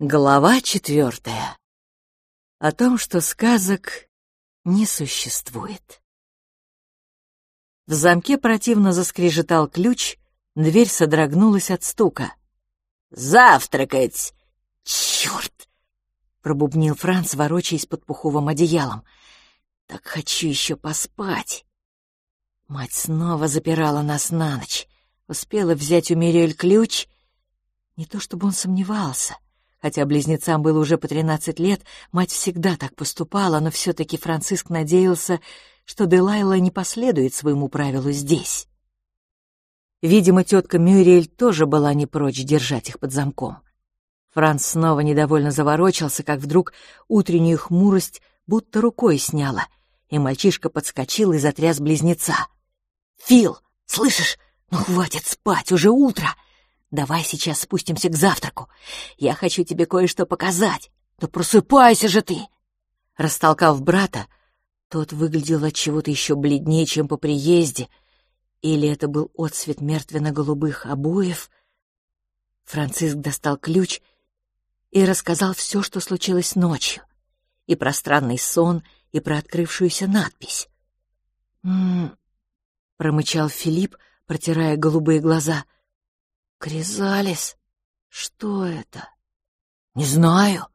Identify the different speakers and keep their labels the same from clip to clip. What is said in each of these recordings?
Speaker 1: Глава четвертая. О том, что сказок не существует. В замке противно заскрежетал ключ, дверь содрогнулась от стука. «Завтракать! Черт!» — пробубнил Франц, ворочаясь под пуховым одеялом. «Так хочу еще поспать!» Мать снова запирала нас на ночь. Успела взять у Мириэль ключ. Не то чтобы он сомневался — Хотя близнецам было уже по тринадцать лет, мать всегда так поступала, но все-таки Франциск надеялся, что Делайла не последует своему правилу здесь. Видимо, тетка Мюриэль тоже была не прочь держать их под замком. Франц снова недовольно заворочался, как вдруг утреннюю хмурость будто рукой сняла, и мальчишка подскочил и затряс близнеца. «Фил, слышишь? Ну хватит спать, уже утро!» Давай сейчас спустимся к завтраку. Я хочу тебе кое-что показать. Да просыпайся же ты!» Растолкав брата, тот выглядел от чего-то еще бледнее, чем по приезде, или это был отсвет мертвенно-голубых обоев. Франциск достал ключ и рассказал все, что случилось ночью, и про странный сон, и про открывшуюся надпись. «М-м-м», промычал Филипп, протирая голубые глаза — Кризалис? Что это? Не знаю.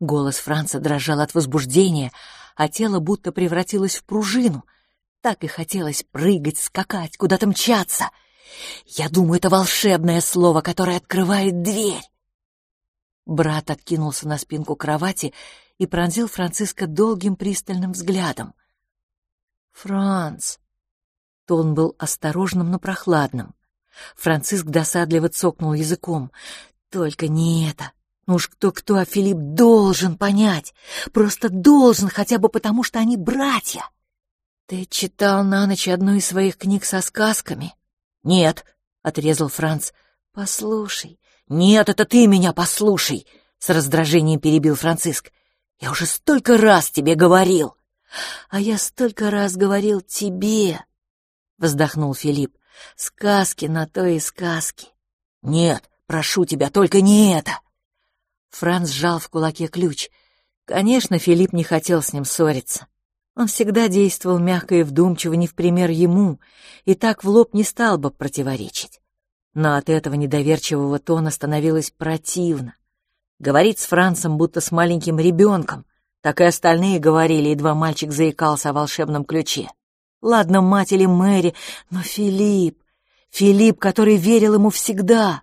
Speaker 1: Голос Франца дрожал от возбуждения, а тело будто превратилось в пружину. Так и хотелось прыгать, скакать, куда-то мчаться. Я думаю, это волшебное слово, которое открывает дверь. Брат откинулся на спинку кровати и пронзил Франциска долгим пристальным взглядом. «Франц!» Тон был осторожным, но прохладным. Франциск досадливо цокнул языком. «Только не это. Ну уж кто-кто, а Филипп должен понять. Просто должен, хотя бы потому, что они братья». «Ты читал на ночь одну из своих книг со сказками?» «Нет», — отрезал Франц. «Послушай». «Нет, это ты меня послушай», — с раздражением перебил Франциск. «Я уже столько раз тебе говорил». «А я столько раз говорил тебе», — вздохнул Филипп. Сказки на то и сказки. Нет, прошу тебя, только не это. Франц сжал в кулаке ключ. Конечно, Филипп не хотел с ним ссориться. Он всегда действовал мягко и вдумчиво, не в пример ему, и так в лоб не стал бы противоречить. Но от этого недоверчивого тона становилось противно. Говорить с Францем, будто с маленьким ребенком, так и остальные говорили, едва мальчик заикался о волшебном ключе. Ладно, мать или Мэри, но Филипп, Филипп, который верил ему всегда.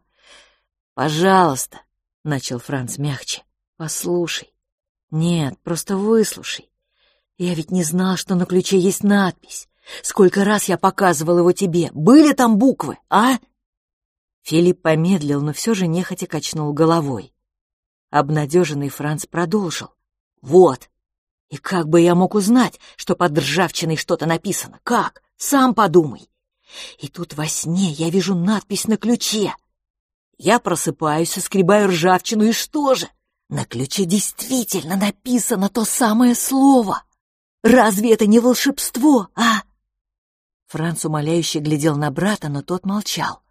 Speaker 1: «Пожалуйста», — начал Франц мягче, — «послушай. Нет, просто выслушай. Я ведь не знал, что на ключе есть надпись. Сколько раз я показывал его тебе. Были там буквы, а?» Филипп помедлил, но все же нехотя качнул головой. Обнадеженный Франц продолжил. «Вот, и как бы я мог узнать, что под ржавчиной что-то написано? Как? Сам подумай. И тут во сне я вижу надпись на ключе. Я просыпаюсь, соскребаю ржавчину, и что же? На ключе действительно написано то самое слово. Разве это не волшебство, а? Франц умоляюще глядел на брата, но тот молчал.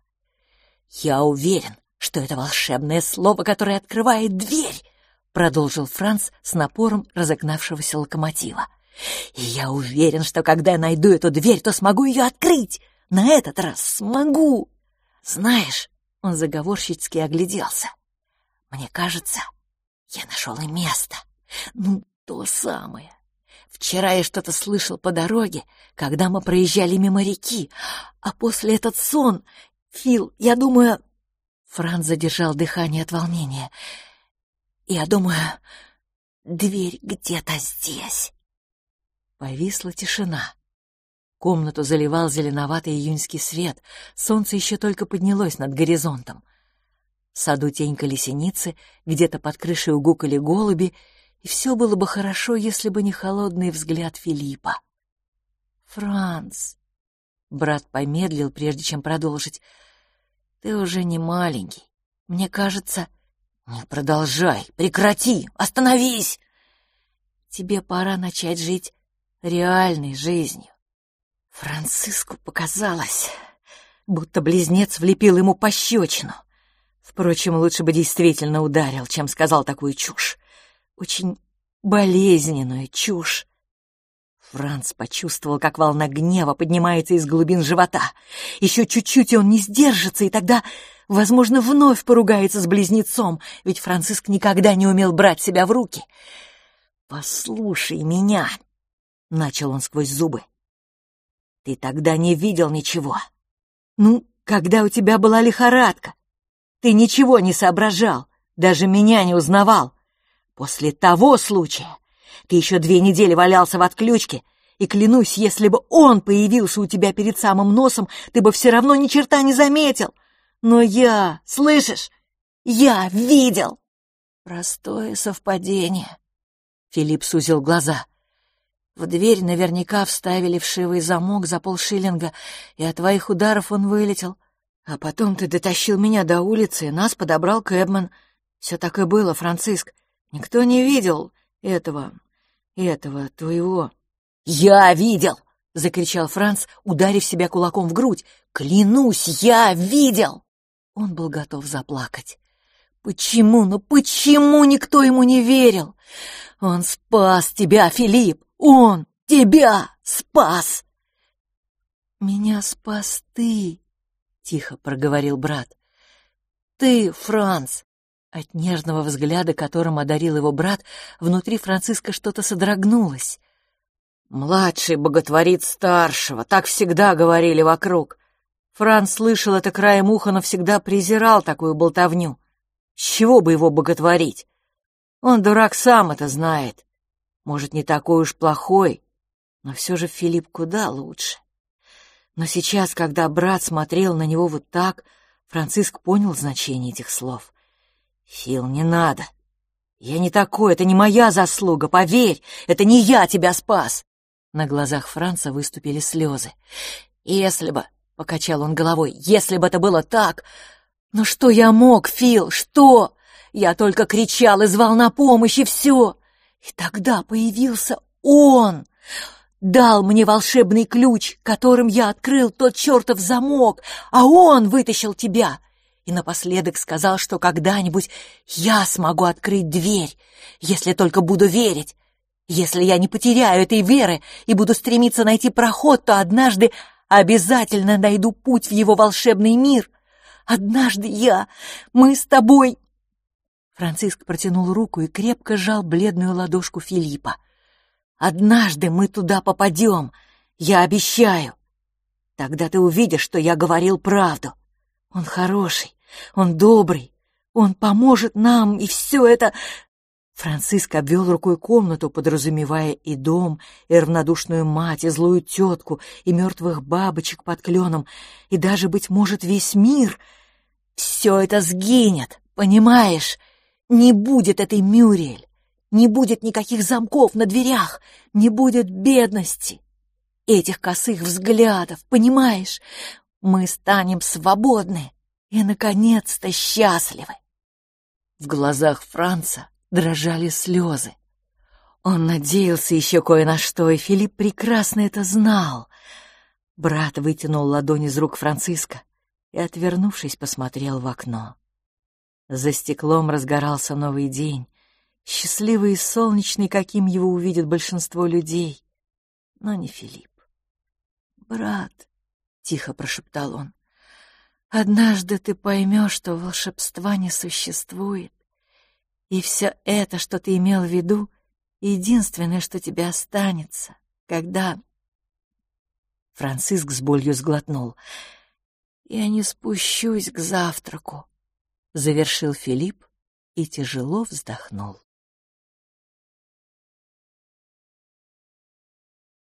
Speaker 1: Я уверен, что это волшебное слово, которое открывает дверь, продолжил Франц с напором разогнавшегося локомотива. «И я уверен, что когда я найду эту дверь, то смогу ее открыть. На этот раз смогу. Знаешь, он заговорщицки огляделся. Мне кажется, я нашел и место. Ну, то самое. Вчера я что-то слышал по дороге, когда мы проезжали мимо реки, а после этот сон... Фил, я думаю...» Франц задержал дыхание от волнения. Я думаю, дверь где-то здесь. Повисла тишина. Комнату заливал зеленоватый июньский свет, солнце еще только поднялось над горизонтом. В саду тень колесеницы, где-то под крышей угукали голуби, и все было бы хорошо, если бы не холодный взгляд Филиппа. «Франц!» — брат помедлил, прежде чем продолжить. «Ты уже не маленький. Мне кажется, «Не продолжай! Прекрати! Остановись!» «Тебе пора начать жить реальной жизнью». Франциску показалось, будто близнец влепил ему пощечину. Впрочем, лучше бы действительно ударил, чем сказал такую чушь. Очень болезненную чушь. Франц почувствовал, как волна гнева поднимается из глубин живота. Еще чуть-чуть, и он не сдержится, и тогда, возможно, вновь поругается с близнецом, ведь Франциск никогда не умел брать себя в руки. «Послушай меня», — начал он сквозь зубы. «Ты тогда не видел ничего. Ну, когда у тебя была лихорадка, ты ничего не соображал, даже меня не узнавал. После того случая ты еще две недели валялся в отключке, и клянусь, если бы он появился у тебя перед самым носом, ты бы все равно ни черта не заметил. Но я, слышишь, я видел. Простое совпадение. Филипп сузил глаза. В дверь наверняка вставили вшивый замок за полшиллинга, и от твоих ударов он вылетел. А потом ты дотащил меня до улицы, и нас подобрал Кэбман. Все так и было, Франциск. Никто не видел этого... этого твоего... «Я видел!» — закричал Франц, ударив себя кулаком в грудь. «Клянусь, я видел!» Он был готов заплакать. «Почему, ну почему никто ему не верил? Он спас тебя, Филипп! Он тебя спас!» «Меня спас ты!» тихо проговорил брат. Ты, Франц. От нежного взгляда, которым одарил его брат, внутри Франциска что-то содрогнулось. Младший боготворит старшего, так всегда говорили вокруг. Франц слышал это краем уха, но всегда презирал такую болтовню. С чего бы его боготворить? Он, дурак, сам это знает. Может, не такой уж плохой, но все же Филипп куда лучше. Но сейчас, когда брат смотрел на него вот так, Франциск понял значение этих слов. «Фил, не надо. Я не такой, это не моя заслуга, поверь, это не я тебя спас!» На глазах Франца выступили слезы. «Если бы...» — покачал он головой. «Если бы это было так...» «Но что я мог, Фил, что?» Я только кричал и звал на помощь, и все. И тогда появился он дал мне волшебный ключ, которым я открыл тот чертов замок, а он вытащил тебя. И напоследок сказал, что когда-нибудь я смогу открыть дверь, если только буду верить. Если я не потеряю этой веры и буду стремиться найти проход, то однажды обязательно найду путь в его волшебный мир. Однажды я, мы с тобой... Франциск протянул руку и крепко сжал бледную ладошку Филиппа. Однажды мы туда попадем, я обещаю. Тогда ты увидишь, что я говорил правду. Он хороший, он добрый, он поможет нам, и все это...» Франциск обвел рукой комнату, подразумевая и дом, и равнодушную мать, и злую тетку, и мертвых бабочек под кленом, и даже, быть может, весь мир. Все это сгинет, понимаешь? Не будет этой Мюриэль. Не будет никаких замков на дверях, не будет бедности. Этих косых взглядов, понимаешь? Мы станем свободны и, наконец-то, счастливы. В глазах Франца дрожали слезы. Он надеялся еще кое на что, и Филипп прекрасно это знал. Брат вытянул ладонь из рук Франциска и, отвернувшись, посмотрел в окно. За стеклом разгорался новый день, счастливый и солнечный, каким его увидит большинство людей. Но не Филипп. «Брат», — тихо прошептал он, — «однажды ты поймешь, что волшебства не существует, и все это, что ты имел в виду, единственное, что тебе останется, когда...» Франциск с болью сглотнул. «Я не спущусь к завтраку», — завершил Филипп и тяжело вздохнул.